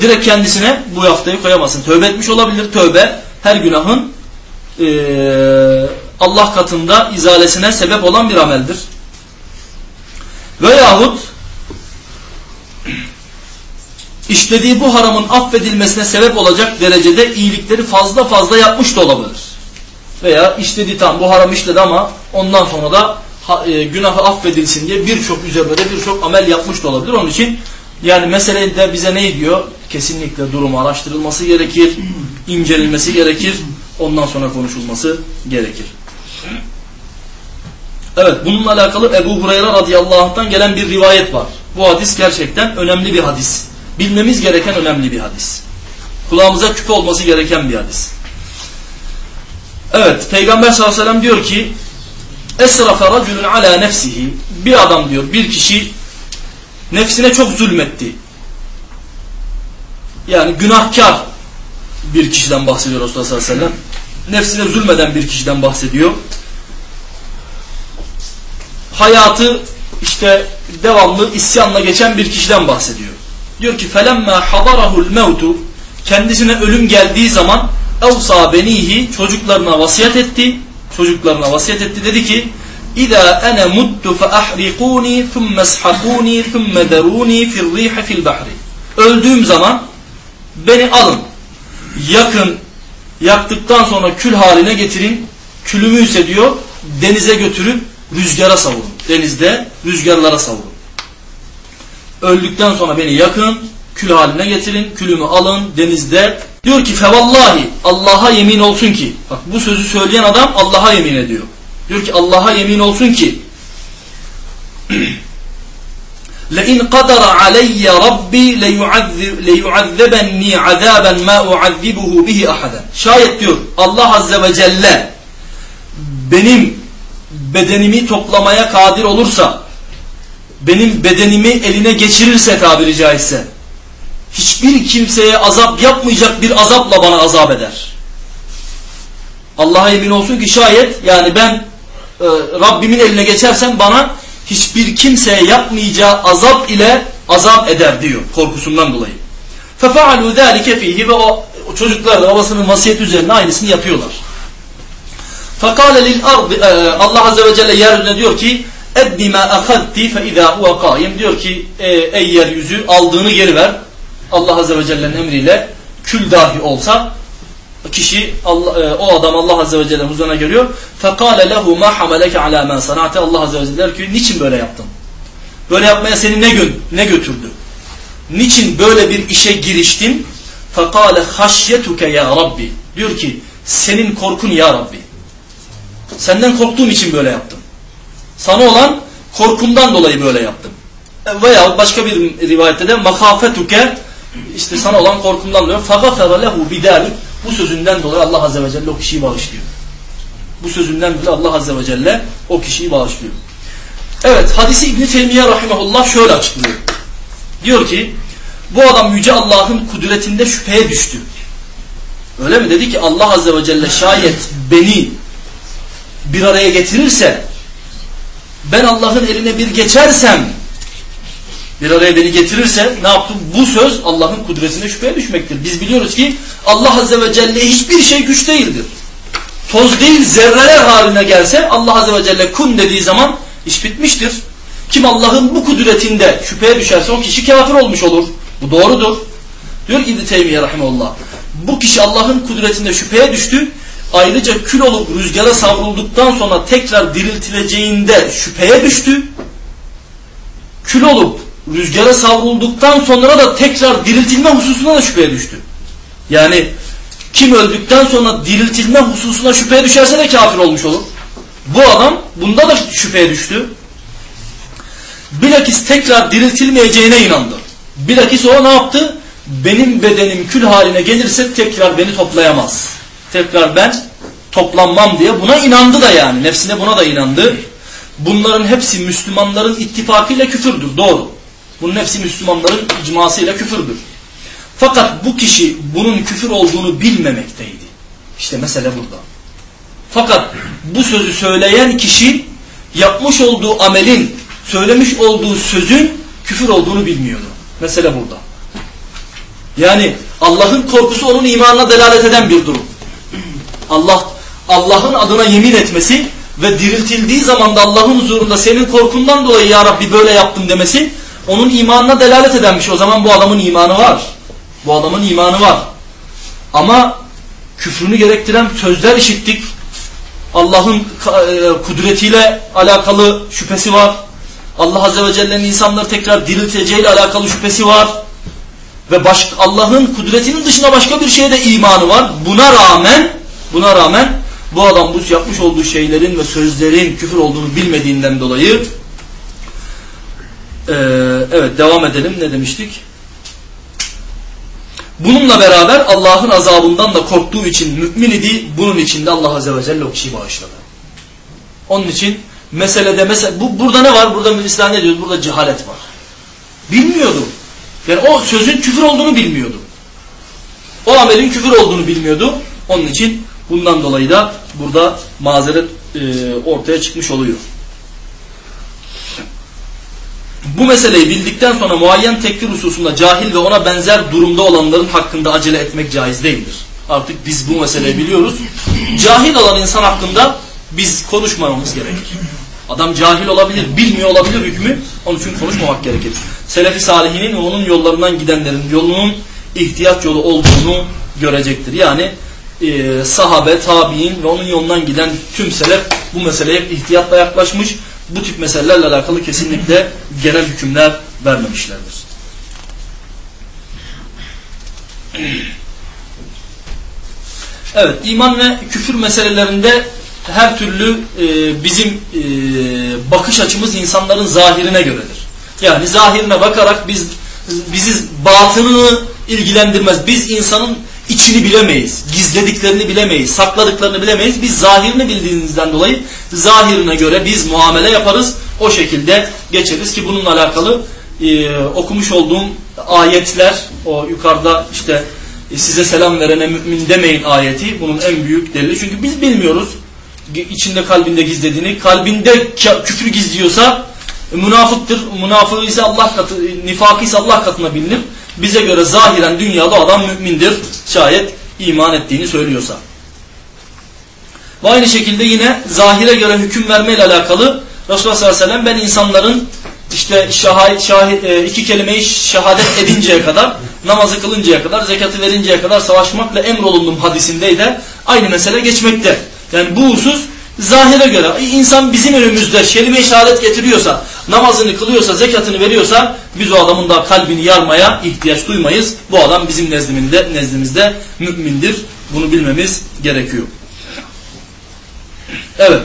direkt kendisine bu haftayı koyamazsın. Tövbe etmiş olabilir. Tövbe her günahın ee, Allah katında izalesine sebep olan bir ameldir. Veyahut işlediği bu haramın affedilmesine sebep olacak derecede iyilikleri fazla fazla yapmış da olabilir. Veya işlediği tam bu haram işledi ama ondan sonra da e, günahı affedilsin diye birçok üzerinde de birçok amel yapmış da olabilir. Onun için yani mesele de bize ne diyor? Kesinlikle durumu araştırılması gerekir, incelenmesi gerekir, ondan sonra konuşulması gerekir. Evet bununla alakalı Ebu Hureyre radıyallahu anh'tan gelen bir rivayet var. Bu hadis gerçekten önemli bir hadis. Bilmemiz gereken önemli bir hadis. Kulağımıza küpe olması gereken bir hadis. Evet Peygamber sallallahu aleyhi ve sellem diyor ki Esrafe racülün ala nefsihi. Bir adam diyor bir kişi nefsine çok zulmetti. Yani günahkar bir kişiden bahsediyor Resulullah sallallahu aleyhi ve sellem. Nefsine zulmeden bir kişiden bahsediyor. Hayatı işte devamlı isyanla geçen bir kişiden bahsediyor. Diyor ki felemma hadarahul mevtu kendisine ölüm geldiği zaman evsa benihi çocuklarına vasiyet etti çocuklarına vasiyet etti. Dedi ki İza ana muttu fa ahriquni thumma ishaquni thumma daruni fil rih fil. Öldüğüm zaman beni alın. Yakın yaktıktan sonra kül haline getirin. Külümü ise diyor denize götürün, rüzgara savurun. Denizde rüzgarlara savurun. Öldükten sonra beni yakın, kül haline getirin, külümü alın, denizde Diyor ki fevallahi Allah'a yemin olsun ki bak bu sözü söyleyen adam Allah'a yemin ediyor. Diyor ki Allah'a yemin olsun ki لَاِنْ قَدَرَ عَلَيَّ رَبِّي لَيُعَذَّبَنِّي عَذَابًا مَا اُعَذِّبُهُ بِهِ اَحَدًا Şayet diyor Allah Azze ve Celle benim bedenimi toplamaya kadir olursa benim bedenimi eline geçirirse tabiri caizse hiçbir kimseye azap yapmayacak bir azapla bana azap eder. Allah'a emin olsun ki şayet yani ben e, Rabbimin eline geçersem bana hiçbir kimseye yapmayacağı azap ile azap eder diyor korkusundan dolayı. فَفَعَلُوا ذَٰلِكَ ف۪يهِ Ve o, o çocuklar da babasının vasiyeti üzerine aynısını yapıyorlar. فَقَالَ لِلْأَرْضِ Allah Azze ve Celle yeryüzüne diyor ki eddi ma akadti fe izâ huve kâim diyor ki e, ey yeryüzü aldığını geri ver. Allah Azze ve Celle'nin emriyle kül dahi olsa kişi Allah, e, o adam Allah Azze ve Celle'nin huzuruna geliyor. فَقَالَ لَهُ مَا حَمَلَكَ عَلَى مَا صَنَعْتَ Allah Azze ve Celle der ki niçin böyle yaptın? Böyle yapmaya seni ne, gö ne götürdü? Niçin böyle bir işe giriştin? فَقَالَ خَشْيَتُكَ ya Rabbi. Diyor ki senin korkun ya Rabbi. Senden korktuğum için böyle yaptım. Sana olan korkumdan dolayı böyle yaptım. Veya başka bir rivayette de makafetuke işte sana olan korkumdan dolayı fagafere lehu bidalik bu sözünden dolayı Allah Azze ve Celle o kişiyi bağışlıyor. Bu sözünden dolayı Allah Azze ve Celle o kişiyi bağışlıyor. Evet hadisi İbn-i Teymiye Rahimahullah şöyle açıklıyor. Diyor ki bu adam Yüce Allah'ın kudretinde şüpheye düştü. Öyle mi? Dedi ki Allah Azze ve Celle şayet beni bir araya getirirse ben Allah'ın eline bir geçersem bir araya beni getirirse ne yaptı? Bu söz Allah'ın kudretine şüpheye düşmektir. Biz biliyoruz ki Allah Azze ve Celle hiçbir şey güç değildir. Toz değil zerreler haline gelse Allah Azze ve Celle kun dediği zaman iş bitmiştir. Kim Allah'ın bu kudretinde şüpheye düşerse o kişi kafir olmuş olur. Bu doğrudur. Diyor ki İbn-i Teymiye Rahimullah. Bu kişi Allah'ın kudretinde şüpheye düştü. Ayrıca kül olup rüzgara savrulduktan sonra tekrar diriltileceğinde şüpheye düştü. Kül olup rüzgara savrulduktan sonra da tekrar diriltilme hususuna da şüpheye düştü. Yani kim öldükten sonra diriltilme hususuna şüpheye düşerse de kafir olmuş olur. Bu adam bunda da şüpheye düştü. Bilakis tekrar diriltilmeyeceğine inandı. Bilakis o ne yaptı? Benim bedenim kül haline gelirse tekrar beni toplayamaz. Tekrar ben toplanmam diye buna inandı da yani. Nefsine buna da inandı. Bunların hepsi Müslümanların ittifakıyla küfürdür. Doğru. Bunun hepsi Müslümanların icmasıyla küfürdür. Fakat bu kişi bunun küfür olduğunu bilmemekteydi. İşte mesele burada. Fakat bu sözü söyleyen kişi yapmış olduğu amelin, söylemiş olduğu sözün küfür olduğunu bilmiyordu. Mesele burada. Yani Allah'ın korkusu onun imanına delalet eden bir durum. Allah Allah'ın adına yemin etmesi ve diriltildiği zaman da Allah'ın huzurunda senin korkundan dolayı ya Rabbi böyle yaptım demesi onun imanına delalet edenmiş. O zaman bu adamın imanı var. Bu adamın imanı var. Ama küfrünü gerektiren sözler işittik. Allah'ın e, kudretiyle alakalı şüphesi var. Allah Azze ve Celle'nin insanları tekrar dirilteceğiyle alakalı şüphesi var. Ve Allah'ın kudretinin dışında başka bir şeye de imanı var. Buna rağmen buna rağmen bu adam bu yapmış olduğu şeylerin ve sözlerin küfür olduğunu bilmediğinden dolayı ee, evet devam edelim. Ne demiştik? Bununla beraber Allah'ın azabından da korktuğu için mümin idi. Bunun için de Allah Azze ve Celle o kişiyi bağışladı. Onun için meselede mesela bu, burada ne var? Burada İslam ne diyoruz? Burada cehalet var. Bilmiyordu. Yani o sözün küfür olduğunu bilmiyordu. O amelin küfür olduğunu bilmiyordu. Onun için bundan dolayı da burada mazeret e, ortaya çıkmış oluyor. Bu meseleyi bildikten sonra muayyen tekfir hususunda cahil ve ona benzer durumda olanların hakkında acele etmek caiz değildir. Artık biz bu meseleyi biliyoruz. Cahil olan insan hakkında biz konuşmamamız gerekir. Adam cahil olabilir, bilmiyor olabilir hükmü. Onun için konuşmamak gerekir. Selefi salihinin ve onun yollarından gidenlerin yolunun ihtiyaç yolu olduğunu görecektir. Yani e, sahabe, tabi'in ve onun yolundan giden tüm selef bu meseleye ihtiyatla yaklaşmış bu tip meselelerle alakalı kesinlikle genel hükümler vermemişlerdir. Evet, iman ve küfür meselelerinde her türlü e, bizim e, bakış açımız insanların zahirine göredir. Yani zahirine bakarak biz bizi batınını ilgilendirmez. Biz insanın içini bilemeyiz. Gizlediklerini bilemeyiz. Sakladıklarını bilemeyiz. Biz zahirini bildiğimizden dolayı zahirine göre biz muamele yaparız. O şekilde geçeriz ki bununla alakalı e, okumuş olduğum ayetler o yukarıda işte e, size selam verene mümin demeyin ayeti bunun en büyük delili. Çünkü biz bilmiyoruz içinde kalbinde gizlediğini. Kalbinde küfür gizliyorsa e, münafıktır. Münafığı ise Allah katı, nifakı ise Allah katına bilinir bize göre zahiren dünyada adam mümindir. Şayet iman ettiğini söylüyorsa. Ve aynı şekilde yine zahire göre hüküm vermeyle alakalı Resulullah sallallahu aleyhi ve sellem ben insanların işte şahit, şahit, e, iki kelimeyi şehadet edinceye kadar, namazı kılıncaya kadar, zekatı verinceye kadar savaşmakla emrolundum hadisindeydi. Aynı mesele geçmekte. Yani bu husus zahire göre insan bizim önümüzde kelime-i şehadet getiriyorsa, namazını kılıyorsa, zekatını veriyorsa biz o adamın da kalbini yarmaya ihtiyaç duymayız. Bu adam bizim nezdimizde, nezdimizde mümindir. Bunu bilmemiz gerekiyor. Evet.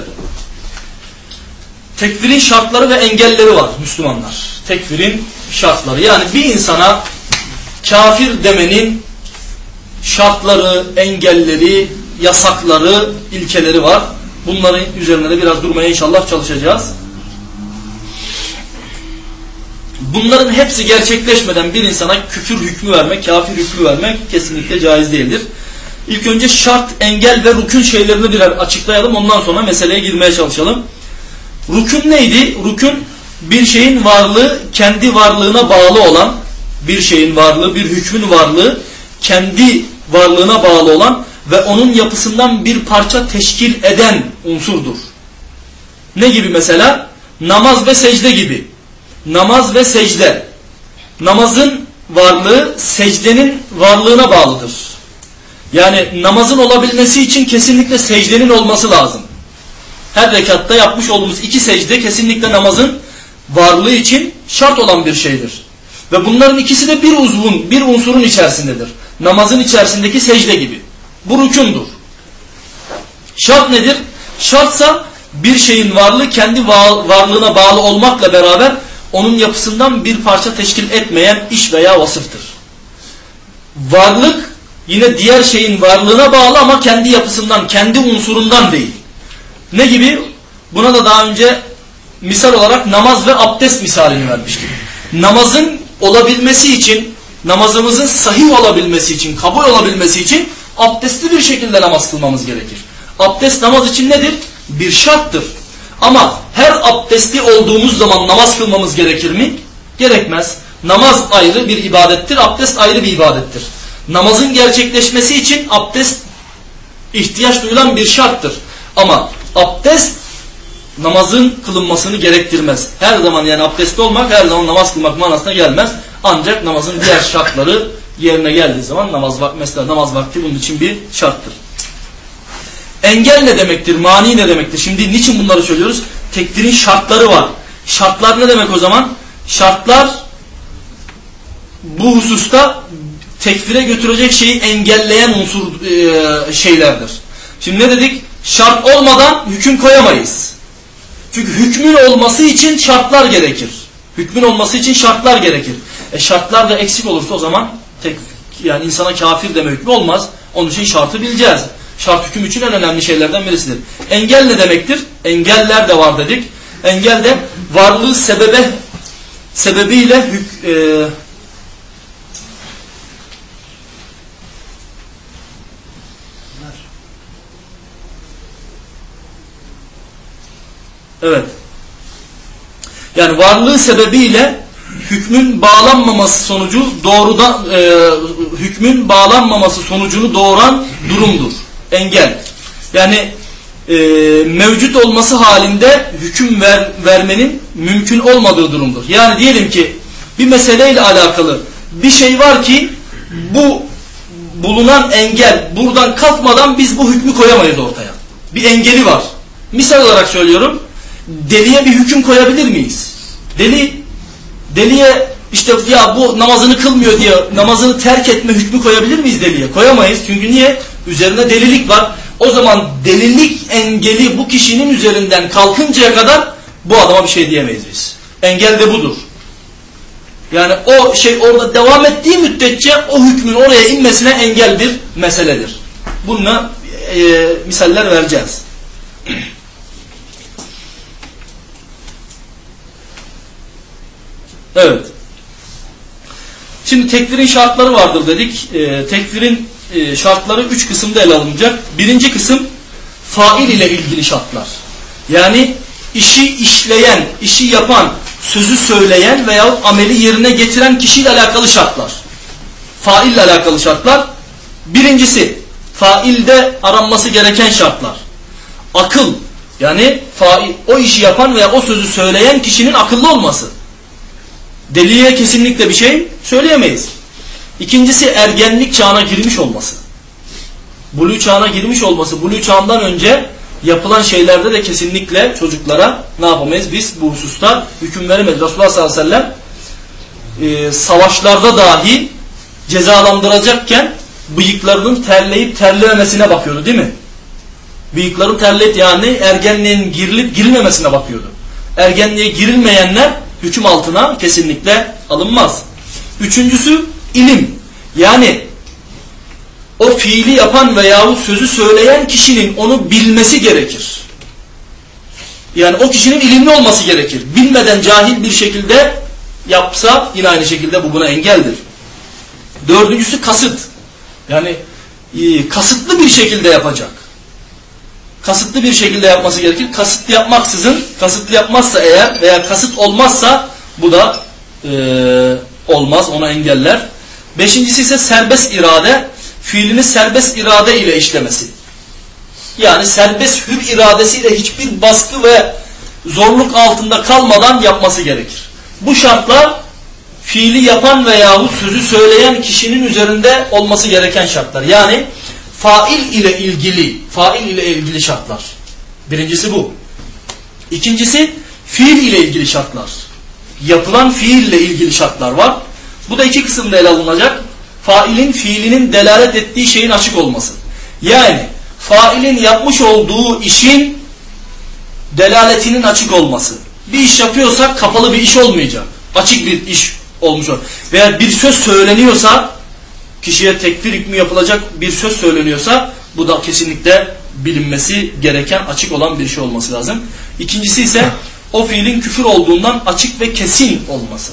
Tekfirin şartları ve engelleri var Müslümanlar. Tekfirin şartları. Yani bir insana kafir demenin şartları, engelleri, yasakları, ilkeleri var. Bunların üzerine de biraz durmaya inşallah çalışacağız. Bunların hepsi gerçekleşmeden bir insana küfür hükmü vermek, kafir hükmü vermek kesinlikle caiz değildir. İlk önce şart, engel ve rükün şeylerini birer açıklayalım. Ondan sonra meseleye girmeye çalışalım. Rükün neydi? Rükün bir şeyin varlığı kendi varlığına bağlı olan bir şeyin varlığı, bir hükmün varlığı kendi varlığına bağlı olan ve onun yapısından bir parça teşkil eden unsurdur. Ne gibi mesela? Namaz ve secde gibi. Namaz ve secde. Namazın varlığı secdenin varlığına bağlıdır. Yani namazın olabilmesi için kesinlikle secdenin olması lazım. Her rekatta yapmış olduğumuz iki secde kesinlikle namazın varlığı için şart olan bir şeydir. Ve bunların ikisi de bir uzvun, bir unsurun içerisindedir. Namazın içerisindeki secde gibi. Bu rükundur. Şart nedir? Şartsa bir şeyin varlığı kendi varlığına bağlı olmakla beraber onun yapısından bir parça teşkil etmeyen iş veya vasıftır. Varlık yine diğer şeyin varlığına bağlı ama kendi yapısından, kendi unsurundan değil. Ne gibi? Buna da daha önce misal olarak namaz ve abdest misalini vermiştik. Namazın olabilmesi için, namazımızın sahih olabilmesi için, kabul olabilmesi için abdestli bir şekilde namaz kılmamız gerekir. Abdest namaz için nedir? Bir şarttır. Ama her abdestli olduğumuz zaman namaz kılmamız gerekir mi? Gerekmez. Namaz ayrı bir ibadettir, abdest ayrı bir ibadettir. Namazın gerçekleşmesi için abdest ihtiyaç duyulan bir şarttır. Ama abdest namazın kılınmasını gerektirmez. Her zaman yani abdestli olmak her zaman namaz kılmak manasına gelmez. Ancak namazın diğer şartları yerine geldiği zaman namaz vakti mesela namaz vakti bunun için bir şarttır. Engel ne demektir? Mani ne demektir? Şimdi niçin bunları söylüyoruz? Tekfirin şartları var. Şartlar ne demek o zaman? Şartlar bu hususta tekfire götürecek şeyi engelleyen unsur e, şeylerdir. Şimdi ne dedik? Şart olmadan hüküm koyamayız. Çünkü hükmün olması için şartlar gerekir. Hükmün olması için şartlar gerekir. E şartlar da eksik olursa o zaman tek yani insana kafir deme hükmü olmaz. Onun için şartı bileceğiz. Şart hüküm için en önemli şeylerden birisidir. Engel ne demektir? Engeller de var dedik. Engel de varlığı sebebe sebebiyle hük, e, Evet. Yani varlığı sebebiyle hükmün bağlanmaması sonucu doğrudan e, hükmün bağlanmaması sonucunu doğuran durumdur. Engel. Yani e, mevcut olması halinde hüküm ver, vermenin mümkün olmadığı durumdur. Yani diyelim ki bir meseleyle alakalı bir şey var ki bu bulunan engel buradan kalkmadan biz bu hükmü koyamayız ortaya. Bir engeli var. Misal olarak söylüyorum deliye bir hüküm koyabilir miyiz? Deli deliye işte ya bu namazını kılmıyor diye namazını terk etme hükmü koyabilir miyiz deliye? Koyamayız. Çünkü niye? Üzerine delilik var. O zaman delilik engeli bu kişinin üzerinden kalkıncaya kadar bu adama bir şey diyemeyiz biz. Engel de budur. Yani o şey orada devam ettiği müddetçe o hükmün oraya inmesine engel bir meseledir. Bununla e, misaller vereceğiz. Evet. Şimdi tekfirin şartları vardır dedik. E, tekfirin e, şartları üç kısımda ele alınacak. Birinci kısım fail ile ilgili şartlar. Yani işi işleyen, işi yapan, sözü söyleyen veya ameli yerine getiren kişiyle alakalı şartlar. Fail ile alakalı şartlar. Birincisi failde aranması gereken şartlar. Akıl, Yani fail, o işi yapan veya o sözü söyleyen kişinin akıllı olması. Deliye kesinlikle bir şey söyleyemeyiz. İkincisi ergenlik çağına girmiş olması. Bulu çağına girmiş olması. Bulu çağından önce yapılan şeylerde de kesinlikle çocuklara ne yapamayız? Biz bu hususta hüküm veremeyiz. Resulullah sallallahu aleyhi ve sellem e, savaşlarda dahi cezalandıracakken bıyıklarının terleyip terlememesine bakıyordu değil mi? Bıyıkların terleyip yani ergenliğin girilip girilmemesine bakıyordu. Ergenliğe girilmeyenler hüküm altına kesinlikle alınmaz. Üçüncüsü ilim. Yani o fiili yapan veyahut sözü söyleyen kişinin onu bilmesi gerekir. Yani o kişinin ilimli olması gerekir. Bilmeden cahil bir şekilde yapsa yine aynı şekilde bu buna engeldir. Dördüncüsü kasıt. Yani e, kasıtlı bir şekilde yapacak. Kasıtlı bir şekilde yapması gerekir. Kasıtlı yapmaksızın, kasıtlı yapmazsa eğer veya kasıt olmazsa bu da e, olmaz, ona engeller. Beşincisi ise serbest irade, fiilini serbest irade ile işlemesi. Yani serbest hür iradesiyle hiçbir baskı ve zorluk altında kalmadan yapması gerekir. Bu şartlar fiili yapan veyahut sözü söyleyen kişinin üzerinde olması gereken şartlar. Yani fail ile ilgili, fail ile ilgili şartlar. Birincisi bu. İkincisi fiil ile ilgili şartlar. Yapılan fiille ilgili şartlar var. Bu da iki kısımda ele alınacak. Failin fiilinin delalet ettiği şeyin açık olması. Yani failin yapmış olduğu işin delaletinin açık olması. Bir iş yapıyorsak kapalı bir iş olmayacak. Açık bir iş olmuş olur. Veya bir söz söyleniyorsa kişiye tekfir hükmü yapılacak bir söz söyleniyorsa bu da kesinlikle bilinmesi gereken açık olan bir şey olması lazım. İkincisi ise o fiilin küfür olduğundan açık ve kesin olması.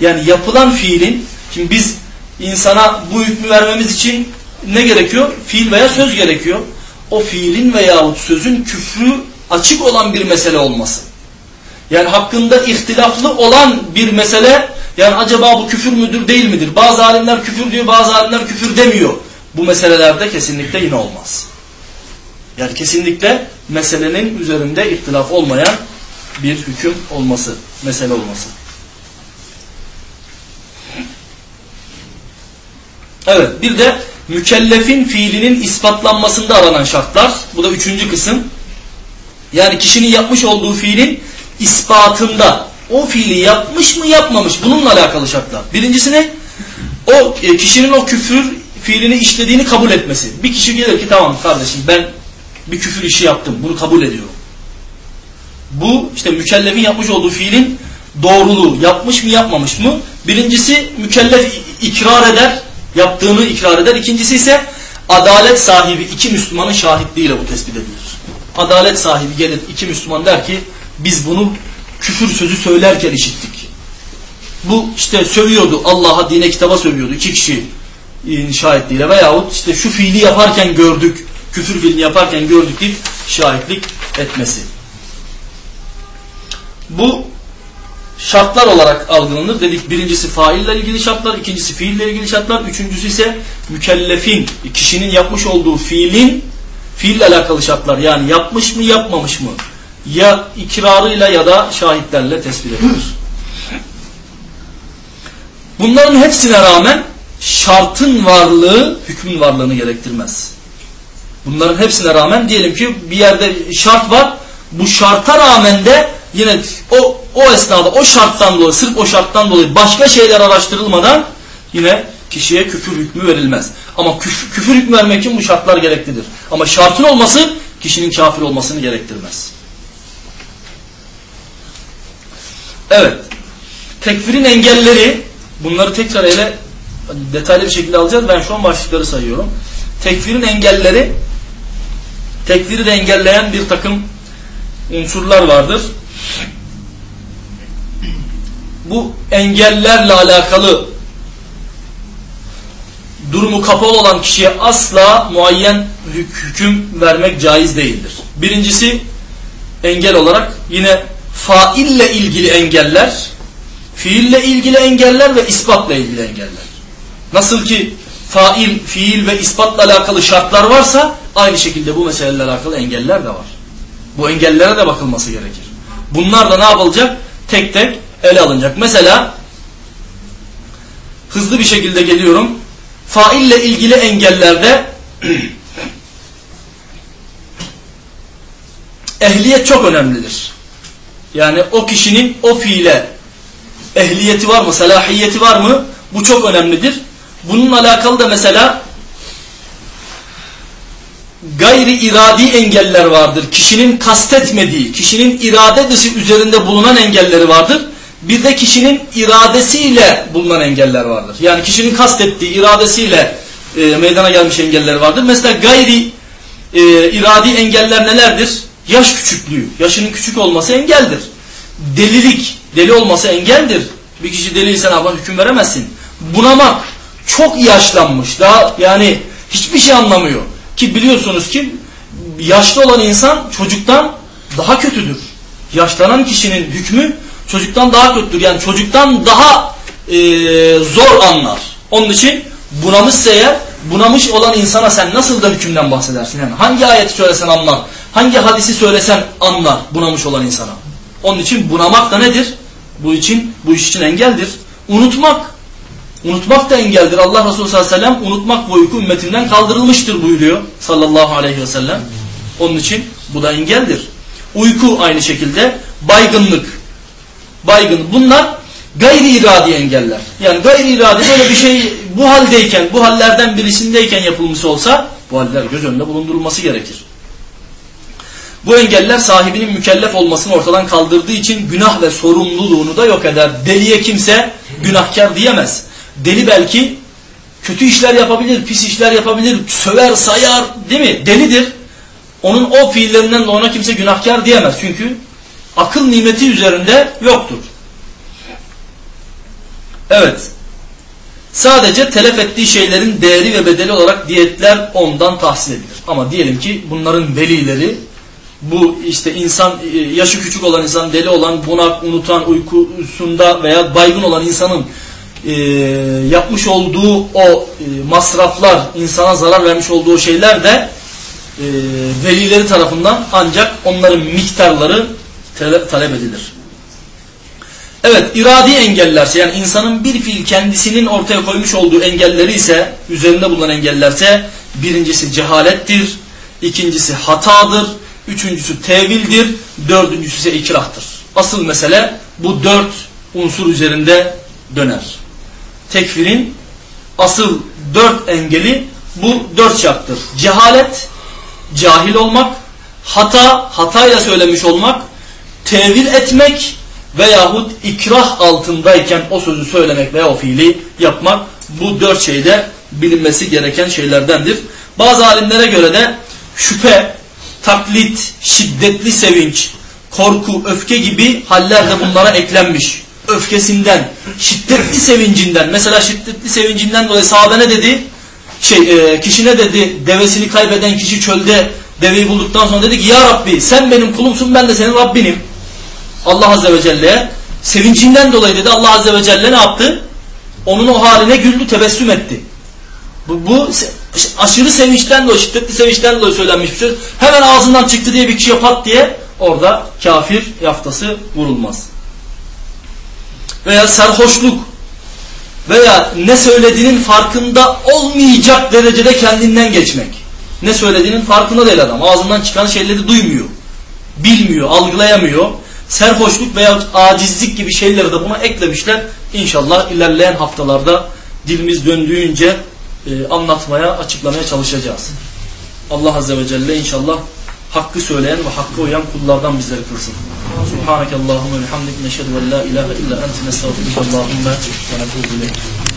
Yani yapılan fiilin şimdi biz insana bu hükmü vermemiz için ne gerekiyor? Fiil veya söz gerekiyor. O fiilin veyahut sözün küfrü açık olan bir mesele olması. Yani hakkında ihtilaflı olan bir mesele yani acaba bu küfür müdür değil midir? Bazı alimler küfür diyor bazı alimler küfür demiyor. Bu meselelerde kesinlikle yine olmaz. Yani kesinlikle meselenin üzerinde ihtilaf olmayan bir hüküm olması, mesele olması. Evet bir de mükellefin fiilinin ispatlanmasında aranan şartlar. Bu da üçüncü kısım. Yani kişinin yapmış olduğu fiilin ispatında o fiili yapmış mı yapmamış bununla alakalı şartlar. Birincisi ne? O e, kişinin o küfür fiilini işlediğini kabul etmesi. Bir kişi gelir ki tamam kardeşim ben bir küfür işi yaptım bunu kabul ediyorum. Bu işte mükellefin yapmış olduğu fiilin doğruluğu yapmış mı yapmamış mı? Birincisi mükellef ikrar eder yaptığını ikrar eder. İkincisi ise adalet sahibi iki Müslümanın şahitliğiyle bu tespit edilir. Adalet sahibi gelir iki Müslüman der ki biz bunu küfür sözü söylerken işittik. Bu işte sövüyordu Allah'a dine kitaba sövüyordu iki kişi şahitliğiyle veyahut işte şu fiili yaparken gördük küfür fiilini yaparken gördük deyip şahitlik etmesi. Bu şartlar olarak algılanır. Dedik birincisi faille ilgili şartlar, ikincisi fiille ilgili şartlar, üçüncüsü ise mükellefin, kişinin yapmış olduğu fiilin fiille alakalı şartlar. Yani yapmış mı yapmamış mı? Ya ikrarıyla ya da şahitlerle tespit edilir. Bunların hepsine rağmen şartın varlığı hükmün varlığını gerektirmez. Bunların hepsine rağmen diyelim ki bir yerde şart var. Bu şarta rağmen de yine o, o esnada o şarttan dolayı sırf o şarttan dolayı başka şeyler araştırılmadan yine kişiye küfür hükmü verilmez. Ama küfür, küfür hükmü vermek için bu şartlar gereklidir. Ama şartın olması kişinin kafir olmasını gerektirmez. Evet. Tekfirin engelleri bunları tekrar ele detaylı bir şekilde alacağız. Ben şu an başlıkları sayıyorum. Tekfirin engelleri tekfiri de engelleyen bir takım unsurlar vardır. Bu engellerle alakalı durumu kapalı olan kişiye asla muayyen hüküm vermek caiz değildir. Birincisi engel olarak yine faille ilgili engeller, fiille ilgili engeller ve ispatla ilgili engeller. Nasıl ki fail, fiil ve ispatla alakalı şartlar varsa aynı şekilde bu meselelerle alakalı engeller de var. Bu engellere de bakılması gerekir. Bunlar da ne yapılacak? Tek tek ele alınacak. Mesela hızlı bir şekilde geliyorum. Faille ilgili engellerde [CLEARS THROAT] ehliyet çok önemlidir. Yani o kişinin o fiile ehliyeti var mı, salahiyeti var mı? Bu çok önemlidir. Bununla alakalı da mesela gayri iradi engeller vardır. Kişinin kastetmediği, kişinin irade dışı üzerinde bulunan engelleri vardır. Bir de kişinin iradesiyle bulunan engeller vardır. Yani kişinin kastettiği iradesiyle e, meydana gelmiş engeller vardır. Mesela gayri e, iradi engeller nelerdir? Yaş küçüklüğü. Yaşının küçük olması engeldir. Delilik. Deli olması engeldir. Bir kişi deliyse ama hüküm veremezsin. Bunamak. Çok yaşlanmış. Daha yani hiçbir şey anlamıyor. Ki biliyorsunuz ki yaşlı olan insan çocuktan daha kötüdür. Yaşlanan kişinin hükmü çocuktan daha kötüdür. Yani çocuktan daha e, zor anlar. Onun için bunamışsa eğer bunamış olan insana sen nasıl da hükümden bahsedersin? Yani hangi ayeti söylesen anlar, hangi hadisi söylesen anlar bunamış olan insana. Onun için bunamak da nedir? Bu için bu iş için engeldir. Unutmak. Unutmak da engeldir. Allah Resulü sallallahu aleyhi ve sellem unutmak ve uyku ümmetinden kaldırılmıştır buyuruyor sallallahu aleyhi ve sellem. Onun için bu da engeldir. Uyku aynı şekilde baygınlık. Baygın. Bunlar gayri iradi engeller. Yani gayri iradi böyle bir şey bu haldeyken, bu hallerden birisindeyken yapılmış olsa bu haller göz önünde bulundurulması gerekir. Bu engeller sahibinin mükellef olmasını ortadan kaldırdığı için günah ve sorumluluğunu da yok eder. Deliye kimse günahkar diyemez. Deli belki kötü işler yapabilir, pis işler yapabilir, söver, sayar değil mi? Delidir. Onun o fiillerinden de ona kimse günahkar diyemez. Çünkü akıl nimeti üzerinde yoktur. Evet. Sadece telef ettiği şeylerin değeri ve bedeli olarak diyetler ondan tahsil edilir. Ama diyelim ki bunların velileri bu işte insan yaşı küçük olan insan, deli olan, bunak, unutan, uykusunda veya baygın olan insanın e, yapmış olduğu o e, masraflar, insana zarar vermiş olduğu şeyler de e, velileri tarafından ancak onların miktarları talep edilir. Evet, iradi engellerse yani insanın bir fiil kendisinin ortaya koymuş olduğu engelleri ise, üzerinde bulunan engellerse birincisi cehalettir, ikincisi hatadır, üçüncüsü tevildir, dördüncüsü ise ikrahtır. Asıl mesele bu dört unsur üzerinde döner. Tekfirin asıl dört engeli bu dört şarttır. Cehalet, cahil olmak, hata, hatayla söylemiş olmak, tevil etmek veyahut ikrah altındayken o sözü söylemek veya o fiili yapmak bu dört şeyde bilinmesi gereken şeylerdendir. Bazı alimlere göre de şüphe, taklit, şiddetli sevinç, korku, öfke gibi haller de bunlara eklenmiş. Öfkesinden, şiddetli sevincinden, mesela şiddetli sevincinden dolayı sahada ne dedi? Şey, e, kişi ne dedi? Devesini kaybeden kişi çölde deveyi bulduktan sonra dedi ki Ya Rabbi sen benim kulumsun ben de senin Rabbinim. Allah Azze ve Celle'ye sevincinden dolayı dedi Allah Azze ve Celle ne yaptı? Onun o haline güldü, tebessüm etti. Bu, bu aşırı sevinçten dolayı, şiddetli sevinçten dolayı söylenmiş bir söz. Hemen ağzından çıktı diye bir kişiye pat diye orada kafir yaftası vurulmaz. Veya sarhoşluk veya ne söylediğinin farkında olmayacak derecede kendinden geçmek. Ne söylediğinin farkında değil adam. Ağzından çıkan şeyleri duymuyor. Bilmiyor, algılayamıyor. Serhoşluk veya acizlik gibi şeyleri de buna eklemişler. İnşallah ilerleyen haftalarda dilimiz döndüğünce e, anlatmaya, açıklamaya çalışacağız. Allah Azze ve Celle inşallah hakkı söyleyen ve hakkı uyan kullardan bizleri kılsın. Subhaneke Allahümme ve hamdik neşhedü ve la ilahe illa ente nestağfiruke Allahümme ve netubu